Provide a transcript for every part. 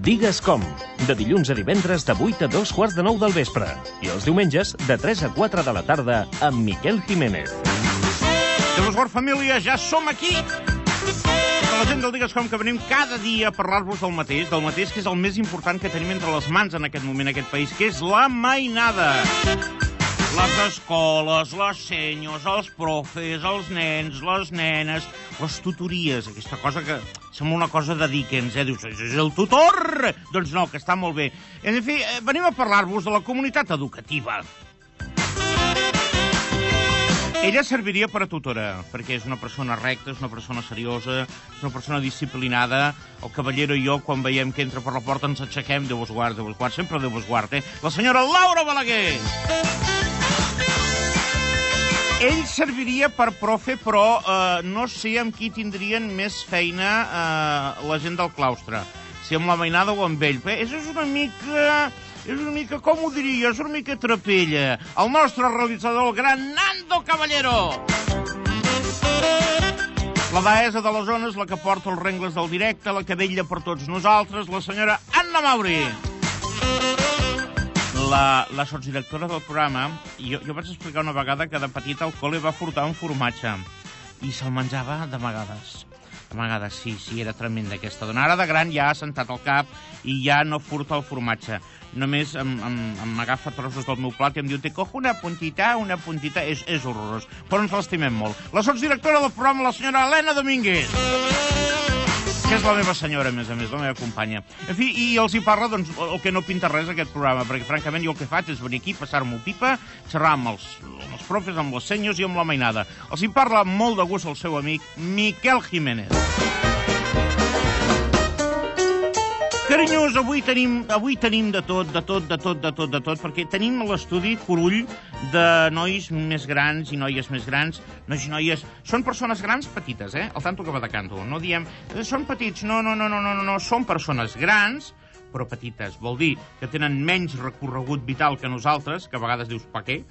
Digues com, de dilluns a divendres de 8 a 2 quarts de 9 del vespre i els diumenges de 3 a 4 de la tarda amb Miquel Jiménez. De l'Esgor Família, ja som aquí! La gent del Digues Com que venim cada dia a parlar-vos del mateix, del mateix que és el més important que tenim entre les mans en aquest moment en aquest país, que és la mainada. Les escoles, les senyors, els profes, els nens, les nenes, les tutories, aquesta cosa que sembla una cosa de Dickens, eh? Dius, és el tutor! Doncs no, que està molt bé. En fi, eh, venim a parlar-vos de la comunitat educativa. Ella serviria per a tutora, perquè és una persona recta, és una persona seriosa, és una persona disciplinada. El cavallero i jo, quan veiem que entra per la porta, ens aixequem, Déu vos guard, Déu vos guard, sempre Déu vos guard, eh? La senyora Laura Balaguer! Ell serviria per profe, però eh, no sé amb qui tindrien més feina eh, la gent del claustre. Si amb la mainada o amb ell. Però és una mica... És una mica, com ho diria, és una mica trapella. El nostre realitzador, el gran Nando Caballero. La deessa de les zones, la que porta els rengles del directe, la que vella per tots nosaltres, la senyora Anna Mauri. La, la sotsdirectora del programa, jo, jo vaig explicar una vegada que de petita al col·le va furtar un formatge i se'l menjava d'amagades. D'amagades, sí, sí, era tremenda aquesta dona. Ara de gran ja ha sentat el cap i ja no furta el formatge. Només em, em, em agafa trossos del meu plat i em diu te cojo una puntita, una puntita... És, és horrorós, però ens l'estimem molt. La sotsdirectora del programa, la senyora Helena Domínguez que és la meva senyora, a més a més, la meva companya. En fi, i els hi parla, doncs, el que no pinta res aquest programa, perquè, francament, jo el que faig és venir aquí, passar-m'ho pipa, xerrar amb els, amb els profes, amb les senyors i amb la mainada. Els hi parla molt de gust el seu amic Miquel Jiménez. Carinyos, avui tenim, avui tenim de tot, de tot, de tot, de tot, de tot, perquè tenim l'estudi Corull de nois més grans i noies més grans, nois i noies... Són persones grans petites, eh? El tanto que va de canto. No diem, "Eh, són petits, no, no, no, no, no, no, no, són persones grans, però petites. Vol dir que tenen menys recorregut vital que nosaltres, que a vegades dius, pa què?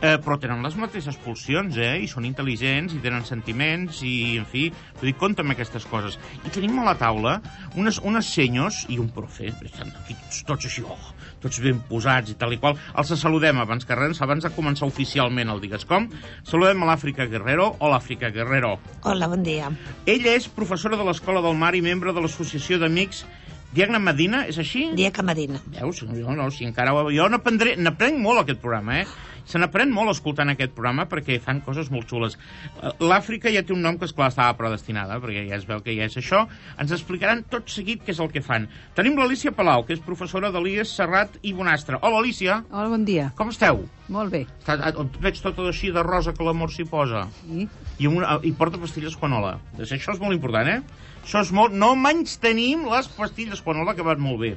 Eh, però tenen les mateixes pulsions, eh? I són intel·ligents, i tenen sentiments, i, en fi, vull dir, compta amb aquestes coses. I tenim a la taula unes, unes senyors i un profe, estan aquí tots, tots així, oh, tots ben posats i tal i qual. Els saludem abans que res, abans de començar oficialment el Digues Com. Saludem a l'Àfrica Guerrero. Hola, Àfrica Guerrero. Hola, bon dia. Ella és professora de l'Escola del Mar i membre de l'Associació d'Amics Diagna Medina, és així? Dia Medina. Veus? Jo no, si encara... Jo n'aprenc molt aquest programa, eh? Se n'aprèn molt escoltant aquest programa perquè fan coses molt xules. Eh, L'Àfrica ja té un nom que, esclar, estava predestinada, perquè ja es veu que ja és això. Ens explicaran tot seguit què és el que fan. Tenim l'Alicia Palau, que és professora de l'IES Serrat i Bonastre. Hola, Alicia. Hola, bon dia. Com esteu? Molt bé. Està, et veig tot així de rosa que l'amor s'hi posa. Sí? I, una, I porta pastilles Quanola. Doncs això és molt important, eh? Això és molt... No menys tenim les pastilles Quanola, que van molt bé.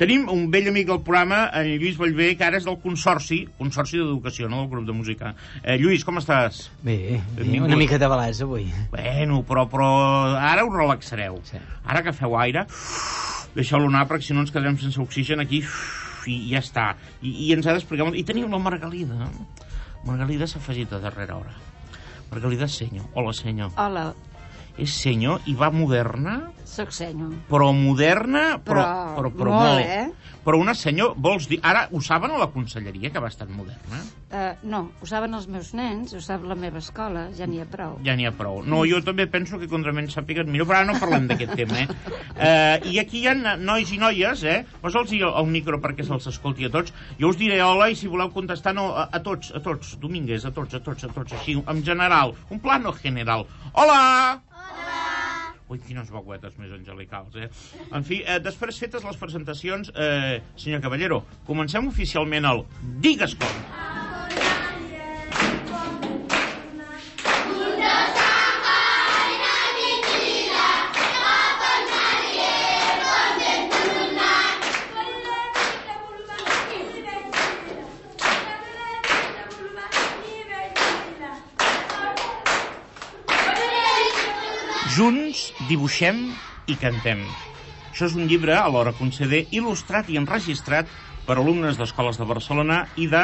Tenim un vell amic del programa, en Lluís Vallvé, que ara és del Consorci, Consorci d'Educació, no del grup de música. Eh, Lluís, com estàs? Bé, bé una mica de balanç avui. Bueno, però, però ara us relaxareu. Sí. Ara que feu aire, deixeu-lo anar, perquè si no ens quedarem sense oxigen aquí, i ja està. I, i ens ha d'explicar... molt. I teniu la Margalida. Margalida s'ha afegit a darrera hora. Margalida Senyo. Hola, senyor. Hola, És senyor i va moderna, sóc senyor. però moderna, però, Però però, però molt, molt. eh? Però una senyor, vols dir... Ara, ho saben a la conselleria, que va estar moderna? Uh, no, ho saben els meus nens, ho sap la meva escola, ja n'hi ha prou. Ja n'hi ha prou. No, jo també penso que contra menys sàpiguen millor, però ara no parlem d'aquest tema, eh? eh? I aquí hi ha nois i noies, eh? Posa'ls el, el micro perquè se'ls escolti a tots. Jo us diré hola i si voleu contestar, no, a, a tots, a tots, Domínguez, a tots, a tots, a tots, així, en general. Un plano general. Hola! Ui, quines veuetes més angelicals, eh? En fi, eh, després fetes les presentacions, eh, senyor Caballero, comencem oficialment el Digues com. Junts dibuixem i cantem. Això és un llibre, alhora conseller, il·lustrat i enregistrat per alumnes d'escoles de Barcelona i de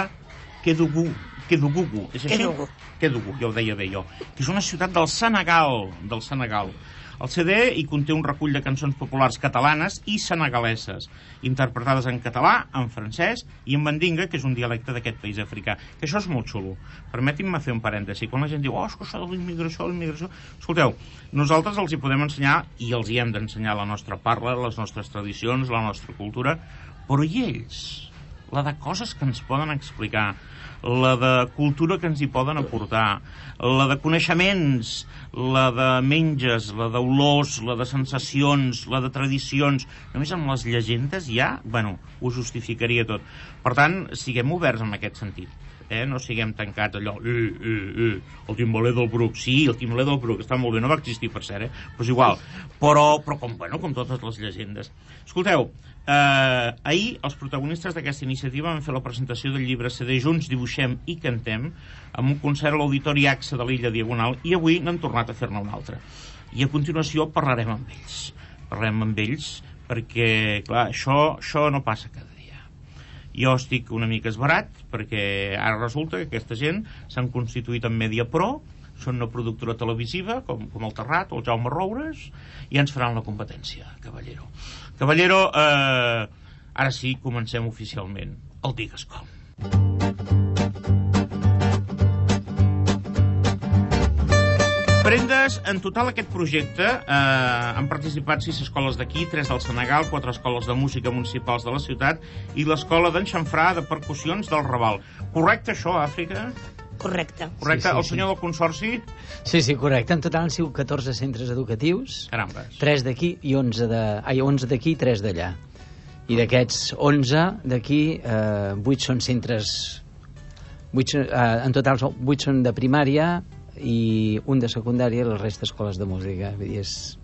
Kedugu. Kedugugu, és així? Kedugu. Kedugu, ja ho deia bé jo. Que és una ciutat del Senegal, del Senegal. El CD hi conté un recull de cançons populars catalanes i senegaleses, interpretades en català, en francès i en mandinga, que és un dialecte d'aquest país africà. Que això és molt xulo. Permetin-me fer un parèntesi. Quan la gent diu, oh, és que això de la immigració, la immigració... Escolteu, nosaltres els hi podem ensenyar, i els hi hem d'ensenyar la nostra parla, les nostres tradicions, la nostra cultura, però i ells? La de coses que ens poden explicar, la de cultura que ens hi poden aportar, la de coneixements, la de menges, la d'olors, la de sensacions, la de tradicions. Només amb les llegendes ja, bueno, ho justificaria tot. Per tant, siguem oberts en aquest sentit. Eh? No siguem tancats allò, eh, eh, eh, el timbaler del Bruc. Sí, el timbaler del Bruc està molt bé, no va existir per cert, eh? però és igual. Però, però com, bueno, com totes les llegendes. Escolteu, Eh, ahir els protagonistes d'aquesta iniciativa van fer la presentació del llibre CD Junts dibuixem i cantem amb un concert a l'Auditori AXA de l'Illa Diagonal i avui n'han tornat a fer-ne un altre. I a continuació parlarem amb ells. Parlarem amb ells perquè, clar, això, això no passa cada. Jo estic una mica esbarat perquè ara resulta que aquesta gent s'han constituït en Media Pro, són una productora televisiva com, com el Terrat o el Jaume Roures i ens faran la competència, Cavallero. Cavallero, eh, ara sí, comencem oficialment. El digues com. Prendes, en total aquest projecte eh, han participat sis escoles d'aquí, tres del Senegal, quatre escoles de música municipals de la ciutat i l'escola d'en Xanfrà de percussions del Raval. Correcte això, Àfrica? Correcte. Correcte? Sí, sí, el senyor del Consorci? Sí, sí, correcte. En total han sigut 14 centres educatius, Carambes. 3 d'aquí i 11 de... Ai, 11 d'aquí i 3 d'allà. I d'aquests 11 d'aquí, eh, 8 són centres... 8, són- eh, en total són- 8 són de primària i un de secundària i la resta escoles de música. Vull dir, és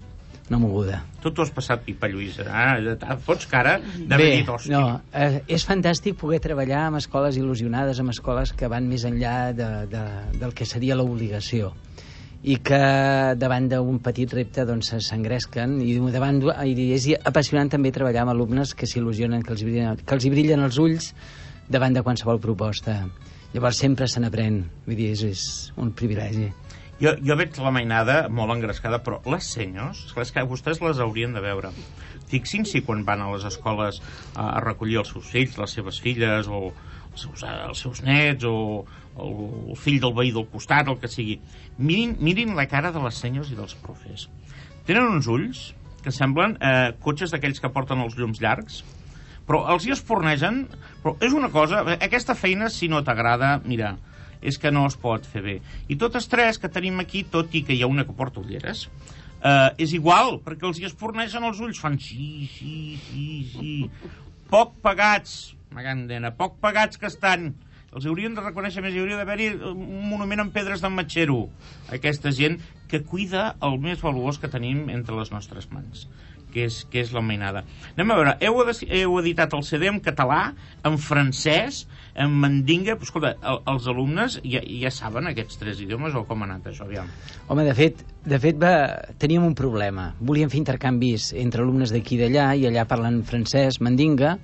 una moguda. Tu t'ho has passat pipa, Lluïsa. Ah, et fots cara d'haver Bé, dit, hòstia. no, eh, és fantàstic poder treballar amb escoles il·lusionades, amb escoles que van més enllà de, de, del que seria l'obligació i que davant d'un petit repte doncs s'engresquen i davant i és apassionant també treballar amb alumnes que s'il·lusionen, que, els brillen, que els hi brillen els ulls davant de qualsevol proposta. Llavors sempre se n'aprèn, vull dir, és, és un privilegi. Jo, jo veig la mainada molt engrescada, però les senyors, és que vostès les haurien de veure. Fixin-s'hi quan van a les escoles a, a recollir els seus fills, les seves filles, o els seus, els seus nets, o el, el fill del veí del costat, el que sigui. Mirin, mirin la cara de les senyors i dels profes. Tenen uns ulls que semblen eh, cotxes d'aquells que porten els llums llargs, però els hi espornegen, però és una cosa, aquesta feina, si no t'agrada, mira, és que no es pot fer bé. I totes tres que tenim aquí, tot i que hi ha una que porta ulleres, eh, és igual, perquè els hi espornegen els ulls, fan sí, sí, sí, sí. Poc pagats, magandena, poc pagats que estan. Els haurien de reconèixer més, hi hauria d'haver-hi un monument amb pedres d'en Matxero. Aquesta gent que cuida el més valuós que tenim entre les nostres mans que és, que és la mainada. Anem a veure, heu, heu editat el CD en català, en francès, en mandinga... Però, escolta, el, els alumnes ja, ja saben aquests tres idiomes o com ha anat això? Aviam. Home, de fet, de fet va, teníem un problema. Volíem fer intercanvis entre alumnes d'aquí i d'allà, i allà parlen francès, mandinga,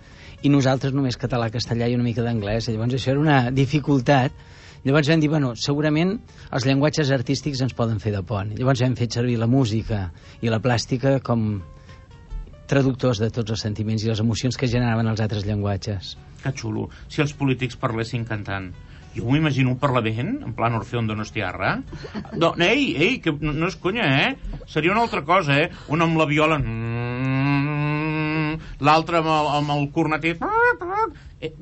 i nosaltres només català, castellà i una mica d'anglès. Llavors això era una dificultat. Llavors vam dir, bueno, segurament els llenguatges artístics ens poden fer de pont. Llavors hem fet servir la música i la plàstica com traductors de tots els sentiments i les emocions que generaven els altres llenguatges. Que xulo. Si els polítics parlessin cantant. Jo m'ho imagino un parlament, en plan Orfeón Donostiarra. No, ei, ei, que no, no és conya, eh? Seria una altra cosa, eh? Un amb la viola... mm, L'altre amb, el, amb el cornetet... Eh,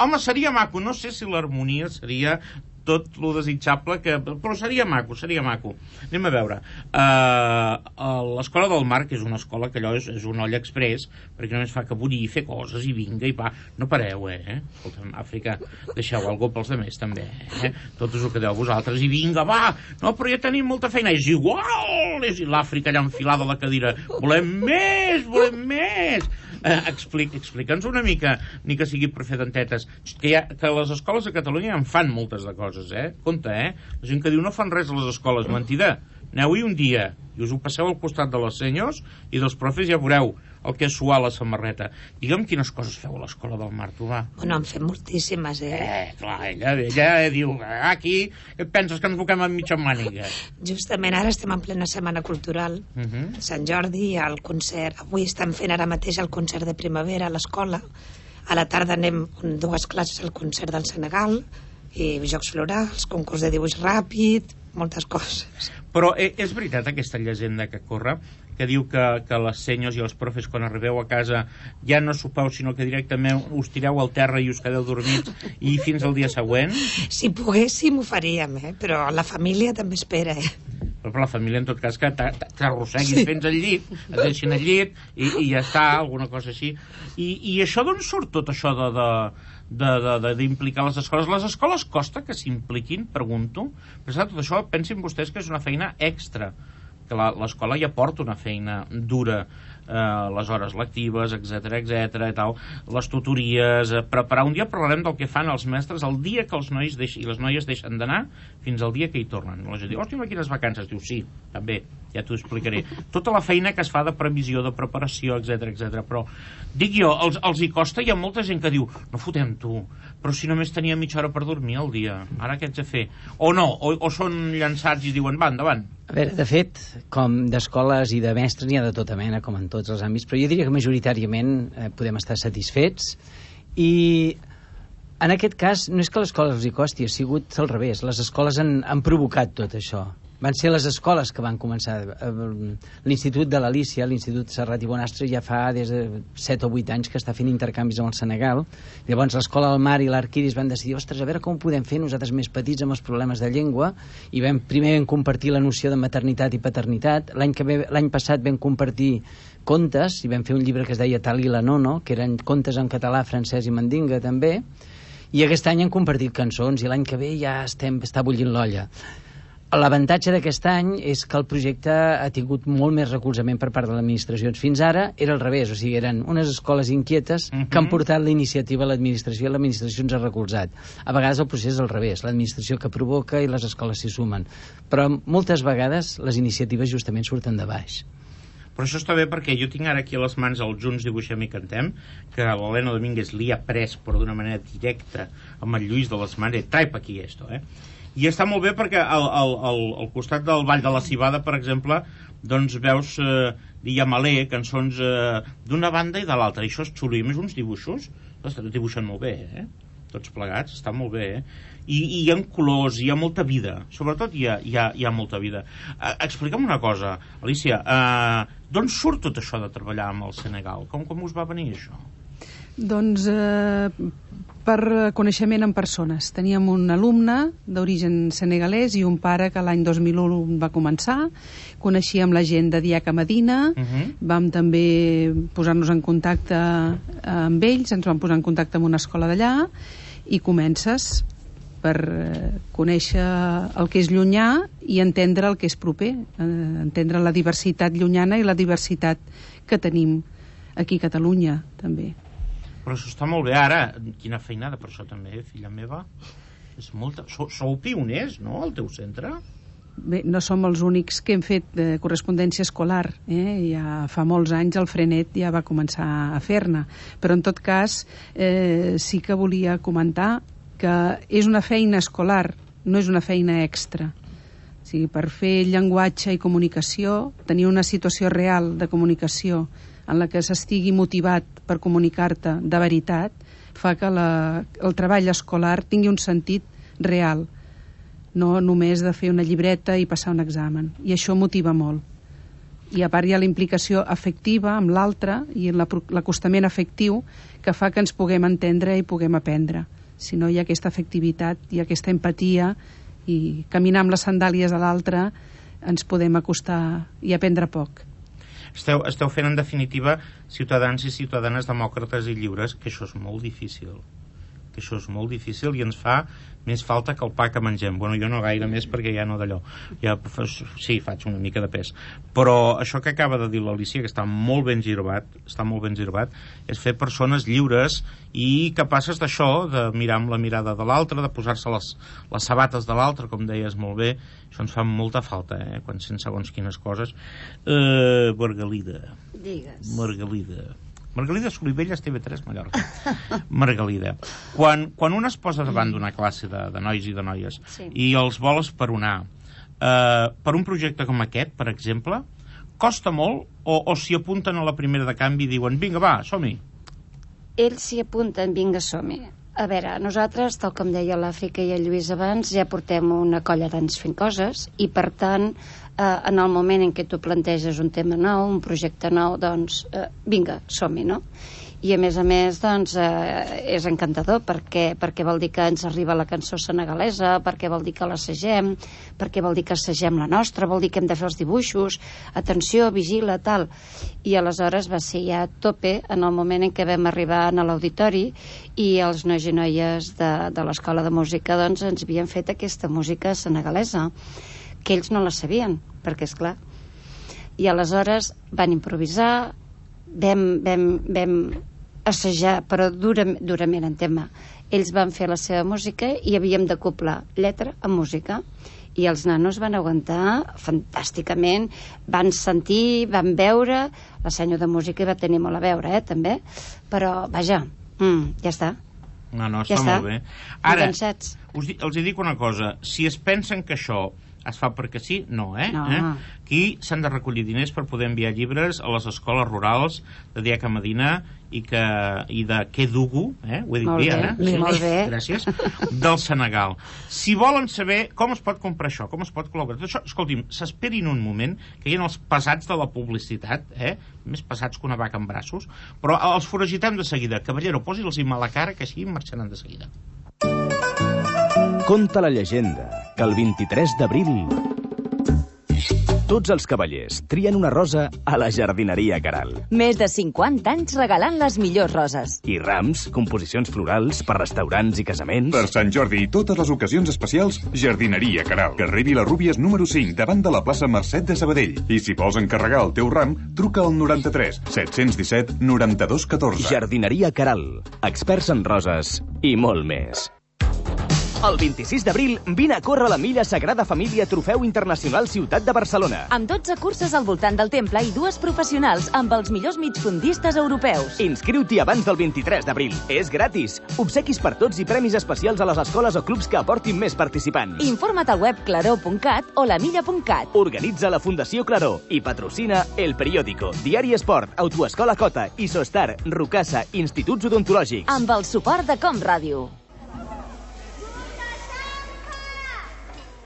home, seria maco. No sé si l'harmonia seria tot lo desitjable que... Però seria maco, seria maco. Anem a veure. Uh, L'escola del Mar, que és una escola que allò és, és un olla express, perquè només fa que bullir i fer coses i vinga i va. No pareu, eh? Escolta'm, Àfrica, deixeu alguna pels demés també, eh? Tot és el que deu vosaltres. I vinga, va! No, però ja tenim molta feina. És igual! És l'Àfrica allà enfilada a la cadira. Volem més! Volem més! Eh, explic, Explica'ns una mica, ni que sigui per fer dentetes, que, ha, que les escoles a Catalunya en fan moltes de coses, eh? Compte, eh? La gent que diu no fan res a les escoles, mentida. Aneu-hi un dia i us ho passeu al costat de les senyors i dels profes ja veureu el que és suar la samarreta. Digue'm quines coses feu a l'escola del Mar, va. Bueno, en fem moltíssimes, eh? Eh, clar, ella, ella diu, "Ah, aquí et penses que ens buquem amb mitja màniga. Justament ara estem en plena setmana cultural. Uh -huh. Sant Jordi el concert. Avui estan fent ara mateix el concert de primavera a l'escola. A la tarda anem dues classes al concert del Senegal i jocs florals, concurs de dibuix ràpid, moltes coses. Però eh, és veritat aquesta llegenda que corre que diu que, que les senyors i els profes quan arribeu a casa ja no sopeu sinó que directament us tireu al terra i us quedeu dormits i fins al dia següent Si poguéssim ho faríem, eh? però la família també espera, eh? però per la família en tot cas que t'a- t'a- t'arrosseguis sí. fins al llit et deixin al llit i, i ja està, alguna cosa així i, i això d'on surt tot això de, de, d'implicar les escoles les escoles costa que s'impliquin pregunto, però tot això pensin vostès que és una feina extra que la- l'escola ja porta una feina dura eh, les hores lectives, etc etc i tal, les tutories eh, preparar, un dia parlarem del que fan els mestres el dia que els nois deix, i les noies deixen d'anar fins al dia que hi tornen. La gent diu, hòstia, quines vacances, diu, sí, també ja t'ho explicaré, tota la feina que es fa de previsió, de preparació, etc etc però dic jo, els, els hi costa hi ha molta gent que diu, no fotem tu però si només tenia mitja hora per dormir al dia ara què haig de fer? O no, o, o són llançats i diuen, va, endavant. A veure, de fet, com d'escoles i de mestres n'hi ha de tota mena, com en tots els àmbits, però jo diria que majoritàriament eh, podem estar satisfets i en aquest cas no és que l'escola els hi costi, ha sigut al revés. Les escoles han, han provocat tot això. Van ser les escoles que van començar. Eh, L'Institut de l'Alícia, l'Institut Serrat i Bonastre, ja fa des de 7 o 8 anys que està fent intercanvis amb el Senegal. Llavors l'Escola del Mar i l'Arquiris van decidir, ostres, a veure com ho podem fer nosaltres més petits amb els problemes de llengua, i vam primer vam compartir la noció de maternitat i paternitat. L'any que l'any passat vam compartir contes, i vam fer un llibre que es deia Tali la Nono, que eren contes en català, francès i mandinga també, i aquest any han compartit cançons i l'any que ve ja estem, està bullint l'olla. L'avantatge d'aquest any és que el projecte ha tingut molt més recolzament per part de l'administració. Fins ara era al revés, o sigui, eren unes escoles inquietes Mhm. que han portat la iniciativa a l'administració i l'administració ens ha recolzat. A vegades el procés és al revés, l'administració que provoca i les escoles s'hi sumen. Però moltes vegades les iniciatives justament surten de baix. Però això està bé perquè jo tinc ara aquí a les mans el Junts Dibuixem i Cantem, que l'Helena Domínguez li ha pres però d'una manera directa amb el Lluís de les mans, trae pa aquí esto, eh? I està molt bé perquè al, al, al, al costat del Vall de la Cibada, per exemple, doncs veus eh, Diamalé, cançons eh, d'una banda i de l'altra, i això és xulo, i més uns dibuixos, ostres, dibuixen molt bé, eh? Tots plegats, està molt bé, eh? I, i hi ha colors, hi ha molta vida, sobretot hi ha, hi ha, hi ha molta vida. Uh, explica'm una cosa, Alicia, uh, d'on surt tot això de treballar amb el Senegal? Com, com us va venir això? Doncs eh, per coneixement en persones. Teníem un alumne d'origen senegalès i un pare que l'any 2001 va començar. Coneixíem la gent de Diaca Medina, Uh -huh. vam també posar-nos en contacte amb ells, ens vam posar en contacte amb una escola d'allà i comences per eh, conèixer el que és llunyà i entendre el que és proper, eh, entendre la diversitat llunyana i la diversitat que tenim aquí a Catalunya, també. Però això està molt bé ara. Quina feinada per això també, filla meva. És molta... Sou, sou pioners, no?, al teu centre? Bé, no som els únics que hem fet eh, correspondència escolar. Eh? Ja fa molts anys el Frenet ja va començar a fer-ne. Però, en tot cas, eh, sí que volia comentar que és una feina escolar, no és una feina extra. O sigui, per fer llenguatge i comunicació, tenir una situació real de comunicació en la que s'estigui motivat per comunicar-te de veritat, fa que la, el treball escolar tingui un sentit real, no només de fer una llibreta i passar un examen. I això motiva molt. I a part hi ha la implicació afectiva amb l'altre i la- l'acostament afectiu que fa que ens puguem entendre i puguem aprendre. Si no hi ha aquesta afectivitat i aquesta empatia i caminar amb les sandàlies de l'altre ens podem acostar i aprendre poc. Esteu, esteu fent, en definitiva, ciutadans i ciutadanes demòcrates i lliures, que això és molt difícil. Que això és molt difícil i ens fa més falta que el pa que mengem. Bueno, jo no gaire més perquè ja no d'allò. Ja, sí, faig una mica de pes. Però això que acaba de dir l'Alicia, que està molt ben girbat, està molt ben girbat, és fer persones lliures i capaces d'això, de mirar amb la mirada de l'altre, de posar-se les, les sabates de l'altre, com deies molt bé. Això ens fa molta falta, eh? Quan sent segons quines coses. Eh, Margalida. Digues. Margalida. Margalida Solivelles, TV3, Mallorca. Margalida. Quan, quan un es posa davant d'una classe de, de nois i de noies Sí. i els vol esperonar eh, per un projecte com aquest, per exemple, costa molt o, o s'hi apunten a la primera de canvi i diuen vinga, va, som-hi. Ells s'hi apunten, vinga, som-hi. A veure, nosaltres, tal com deia l'Àfrica i el Lluís abans, ja portem una colla d'anys fent coses i, per tant, eh, en el moment en què tu planteges un tema nou, un projecte nou, doncs, eh, vinga, som-hi, no? I, a més a més, doncs, eh, és encantador perquè, perquè vol dir que ens arriba la cançó senegalesa, perquè vol dir que l'assagem, perquè vol dir que assagem la nostra, vol dir que hem de fer els dibuixos, atenció, vigila, tal. I aleshores va ser ja a tope en el moment en què vam arribar a l'auditori i els nois i noies de, de l'Escola de Música doncs, ens havien fet aquesta música senegalesa, que ells no la sabien, perquè, és clar. I aleshores van improvisar, vam, vam, vam assajar, però durament, durament en tema. Ells van fer la seva música i havíem de coplar lletra amb música i els nanos van aguantar fantàsticament, van sentir, van veure, la senyor de música hi va tenir molt a veure, eh, també, però, vaja, mm, ja està. No, no, Ja està està. molt bé. Ara, us, els hi dic una cosa. Si es pensen que això es fa perquè sí, no, eh? No. eh? Aquí s'han de recollir diners per poder enviar llibres a les escoles rurals de Diaca Medina i, que, i de Kedugu, eh? Ho he dit Molt bé, bé, ara? sí, molt bé. Gràcies. Del Senegal. Si volen saber com es pot comprar això, com es pot col·laborar, tot això, escolti'm, s'esperin un moment que hi ha els pesats de la publicitat, eh? més pesats que una vaca en braços, però els foragitem de seguida. Caballero, posi'ls a la cara, que així marxaran de seguida. Conta la llegenda que el 23 d'abril tots els cavallers trien una rosa a la jardineria Caral. Més de 50 anys regalant les millors roses. I rams, composicions florals per restaurants i casaments... Per Sant Jordi i totes les ocasions especials, Jardineria Caral. Carrer Vilarrúbies número 5, davant de la plaça Mercet de Sabadell. I si vols encarregar el teu ram, truca al 93 717 92 14. Jardineria Caral. Experts en roses i molt més. El 26 d'abril, vine a córrer la milla Sagrada Família Trofeu Internacional Ciutat de Barcelona. Amb 12 curses al voltant del temple i dues professionals amb els millors migfundistes europeus. Inscriu-t'hi abans del 23 d'abril. És gratis. Obsequis per tots i premis especials a les escoles o clubs que aportin més participants. Informa't al web claró.cat o lamilla.cat. Organitza la Fundació Claró i patrocina El Periódico, Diari Esport, Autoescola Cota, Isostar, Rucasa, Instituts Odontològics. Amb el suport de Com Ràdio.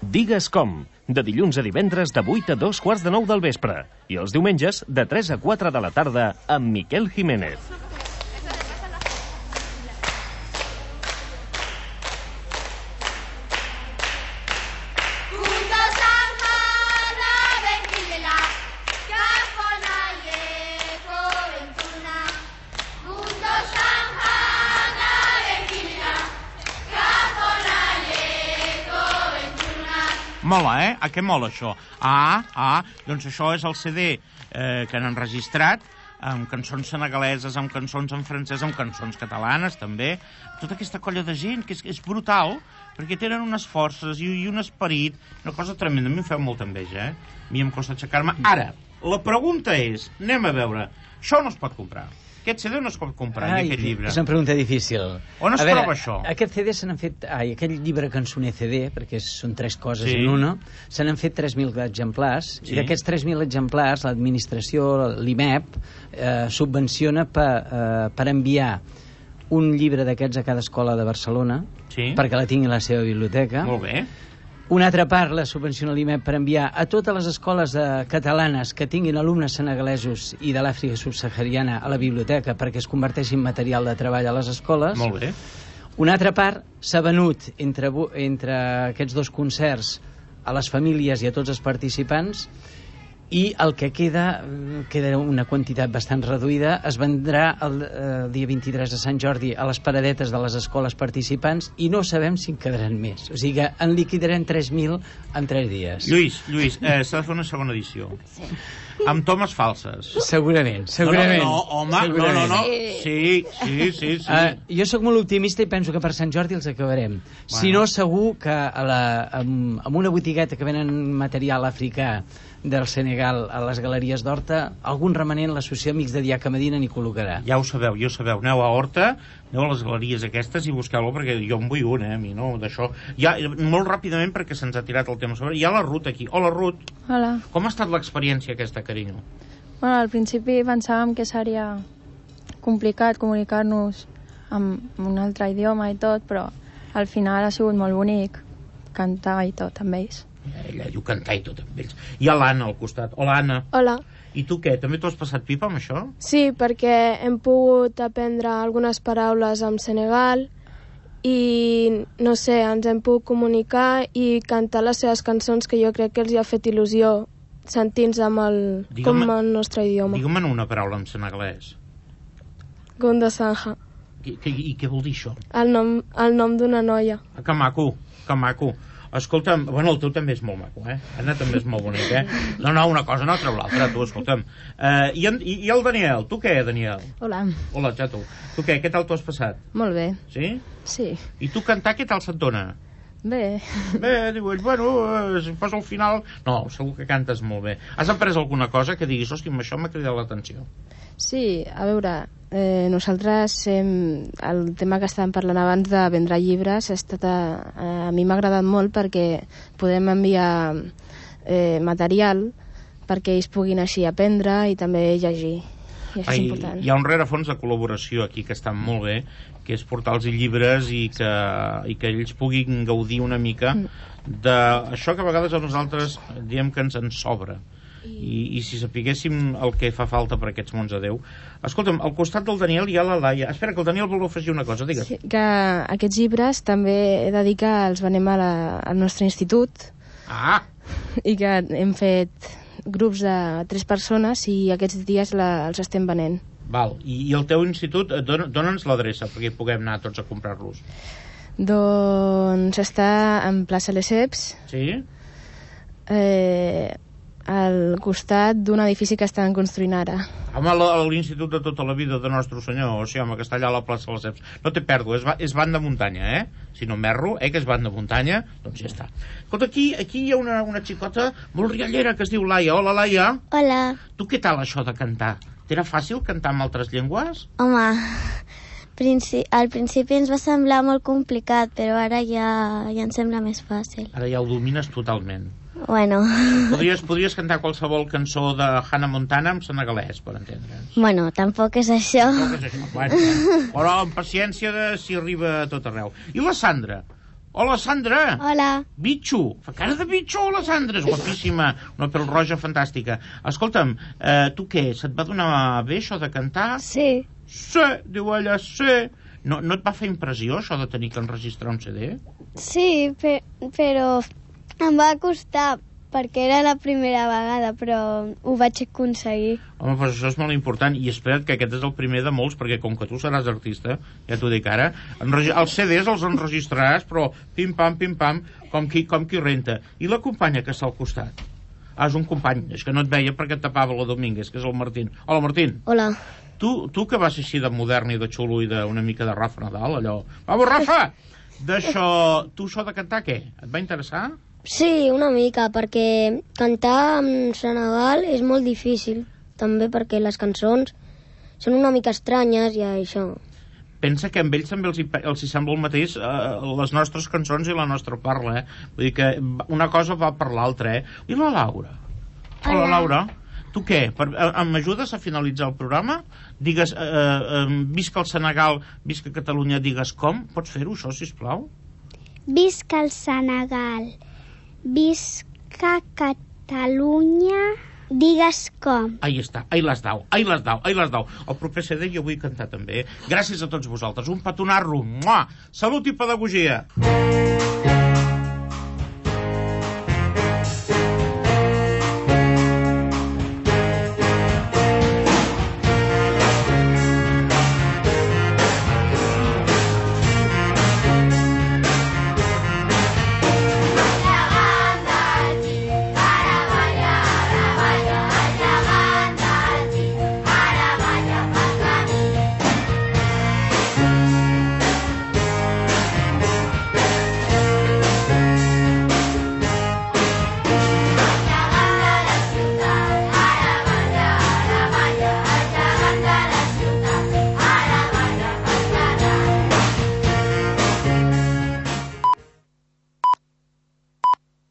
Digues com, de dilluns a divendres de 8 a 2 quarts de 9 del vespre i els diumenges de 3 a 4 de la tarda amb Miquel Jiménez. Mola, eh? A què mola això? Ah, ah, doncs això és el CD eh, que han enregistrat amb cançons senegaleses, amb cançons en francès, amb cançons catalanes, també. Tota aquesta colla de gent, que és, és brutal, perquè tenen unes forces i, i un esperit, una cosa tremenda. A mi em feu molta enveja, eh? A mi em costa aixecar-me. Ara, la pregunta és, anem a veure, això no es pot comprar. Aquest CD no es pot comprar, ni aquest llibre. És una pregunta difícil. On es A veure, troba això? Aquest CD se n'han fet... Ai, aquell llibre cançoner CD, perquè són tres coses Sí. en una, se n'han fet 3.000 exemplars, Sí. i d'aquests 3.000 exemplars l'administració, l'IMEP, eh, subvenciona per, eh, per enviar un llibre d'aquests a cada escola de Barcelona, Sí. perquè la tingui a la seva biblioteca. Molt bé. Una altra part la subvenciona l'IMEP per enviar a totes les escoles eh, catalanes que tinguin alumnes senegalesos i de l'Àfrica subsahariana a la biblioteca perquè es converteixi en material de treball a les escoles. Molt bé. Una altra part s'ha venut entre, entre aquests dos concerts a les famílies i a tots els participants i el que queda, queda una quantitat bastant reduïda, es vendrà el, eh, el dia 23 de Sant Jordi a les paradetes de les escoles participants i no sabem si en quedaran més. O sigui que en liquidarem 3.000 en 3 dies. Lluís, Lluís, eh, s'ha de fer una segona edició. Sí. Amb tomes falses. Segurament, segurament. No, no, no home, segurament. no, no, no. Sí, sí, sí, sí. Uh, jo sóc molt optimista i penso que per Sant Jordi els acabarem. Bueno. Si no, segur que a la, amb, amb una botigueta que venen material africà del Senegal a les galeries d'Horta, algun remanent l'associació Amics de Diaca Medina n'hi col·locarà. Ja ho sabeu, ja ho sabeu. Aneu a Horta, aneu a les galeries aquestes i busqueu-lo, perquè jo en vull un, eh, a mi, no? D'això. Ja, molt ràpidament, perquè se'ns ha tirat el tema sobre. Hi ha la Ruth aquí. Hola, Ruth. Hola. Com ha estat l'experiència aquesta, carinyo? Bueno, al principi pensàvem que seria complicat comunicar-nos amb un altre idioma i tot, però al final ha sigut molt bonic cantar i tot amb ells. Ella diu cantar i tot amb ells. Hi ha l'Anna al costat. Hola, Anna. Hola. I tu què? També t'ho has passat pipa amb això? Sí, perquè hem pogut aprendre algunes paraules en Senegal i, no sé, ens hem pogut comunicar i cantar les seves cançons que jo crec que els hi ha fet il·lusió sentint-se amb el, com el nostre idioma. Digue'm una paraula en senegalès. Gonda Sanja, I, que, I què vol dir això? el nom, el nom d'una noia. Ah, Que maco, que maco. Escolta'm, bueno, el teu també és molt maco, eh? Anna també és molt bonic, eh? No, no, una cosa no treu l'altra, tu, escolta'm. Uh, i, en, i, I el Daniel, tu què, Daniel? Hola. Hola, xato. Tu què, què tal t'ho has passat? Molt bé. Sí? Sí. I tu cantar, què tal se't dona? Bé. Bé, diu ell, bueno, eh, si fas al final... No, segur que cantes molt bé. Has après alguna cosa que diguis, hòstia, amb això m'ha cridat l'atenció? Sí, a veure, eh, nosaltres hem, el tema que estàvem parlant abans de vendre llibres ha estat a, a mi m'ha agradat molt perquè podem enviar eh, material perquè ells puguin així aprendre i també llegir. I això és important. hi ha un rerefons de col·laboració aquí que està molt bé, que és portar-los llibres i que, i que ells puguin gaudir una mica Mm. d'això que a vegades a nosaltres diem que ens en sobra. I, i si sapiguéssim el que fa falta per aquests mons de Déu. Escolta'm, al costat del Daniel hi ha la Laia. Espera, que el Daniel vol afegir una cosa, digues. Sí, que aquests llibres també he de dir que els venem a la, al nostre institut Ah, i que hem fet grups de tres persones i aquests dies la, els estem venent. val. I, i el teu institut, eh, dona- dona'ns l'adreça perquè puguem anar tots a comprar-los. Doncs està en plaça Lesseps, Sí? eh, al costat d'un edifici que estan construint ara. Home, l'institut de tota la vida de Nostre Senyor, o sigui, home, que està allà a la plaça dels Ceps. No té pèrdua, és, ba- és banda de muntanya, eh? Si no m'erro, eh, que és banda de muntanya, doncs ja està. Escolta, aquí, aquí hi ha una, una xicota molt riallera que es diu Laia. Hola, Laia. Hola. Tu què tal això de cantar? T'era fàcil cantar en altres llengües? Home, princi al principi ens va semblar molt complicat, però ara ja, ja ens sembla més fàcil. Ara ja ho domines totalment. Bueno, Podries, podries cantar qualsevol cançó de Hannah Montana en senegalès, per entendre'ns. bueno, tampoc és això. Que és això? Bueno, però amb paciència de si arriba a tot arreu. I la Sandra? Hola, Sandra! Hola. Bitxo! Fa cara de bitxo, la Sandra! És guapíssima, una pèl roja fantàstica. Escolta'm, eh, tu què? Se't va donar bé això de cantar? Sí. Sí, diu ella, sí. No, no et va fer impressió això de tenir que enregistrar un CD? Sí, pe però em va costar perquè era la primera vegada, però ho vaig aconseguir. Home, doncs això és molt important i espera't que aquest és el primer de molts perquè com que tu seràs artista, ja t'ho dic ara els CDs els enregistraràs però pim-pam, pim-pam com qui, com qui renta i la companya que està al costat ah, és un company, és que no et veia perquè et tapava la Domínguez, que és el Martín hola Martín, Hola. tu, tu que vas així de modern i de xulo i d'una mica de Rafa Nadal allò, vamos Rafa d'això, tu això de cantar què? et va interessar? Sí, una mica, perquè cantar en Senegal és molt difícil, també perquè les cançons són una mica estranyes i això. pensa que amb ells també els hi, els hi sembla el mateix eh, les nostres cançons i la nostra parla, eh? Vull dir que una cosa va per l'altra, eh? I la Laura? Hola, Hola. Laura. Tu què? Per, eh, em ajudes a finalitzar el programa? Digues, eh, eh, visca el Senegal, visca Catalunya, digues com? Pots fer-ho, això, sisplau? Visca el Senegal, visca Catalunya, digues com. Ahí està, ahí les dau, ahí les dau, ahí les dau. El proper CD jo vull cantar també. Gràcies a tots vosaltres. Un petonar-lo. Mua! Salut i pedagogia.